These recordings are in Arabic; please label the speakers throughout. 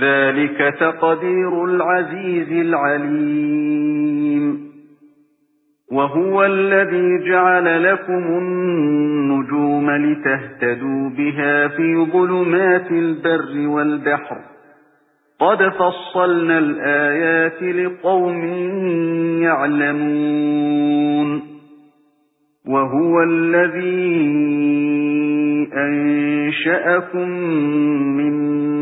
Speaker 1: ذَلِكَ تَقْدِيرُ الْعَزِيزِ الْعَلِيمِ. وَهُوَ الَّذِي جَعَلَ لَكُمُ النُّجُومَ لِتَهْتَدُوا بِهَا فِي ظُلُمَاتِ الْبَرِّ وَالْبَحْرِ. قَدْ فَصَّلْنَا الْآيَاتِ لِقَوْمٍ يَعْلَمُونَ. وَهُوَ الَّذِي أَنشَأَكُم مِّن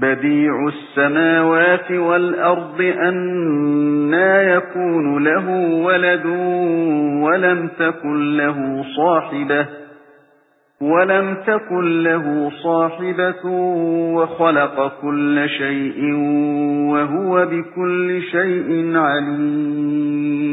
Speaker 1: بَدِيعُ السَّمَاوَاتِ وَالْأَرْضِ أَنَّى يَكُونُ لَهُ وَلَدٌ وَلَمْ تَكُنْ لَهُ صَاحِبَةٌ وَلَمْ تَكُنْ لَهُ صَاحِبَةٌ وَخَلَقَ كُلَّ شَيْءٍ وَهُوَ بِكُلِّ شَيْءٍ عَلِيمٌ.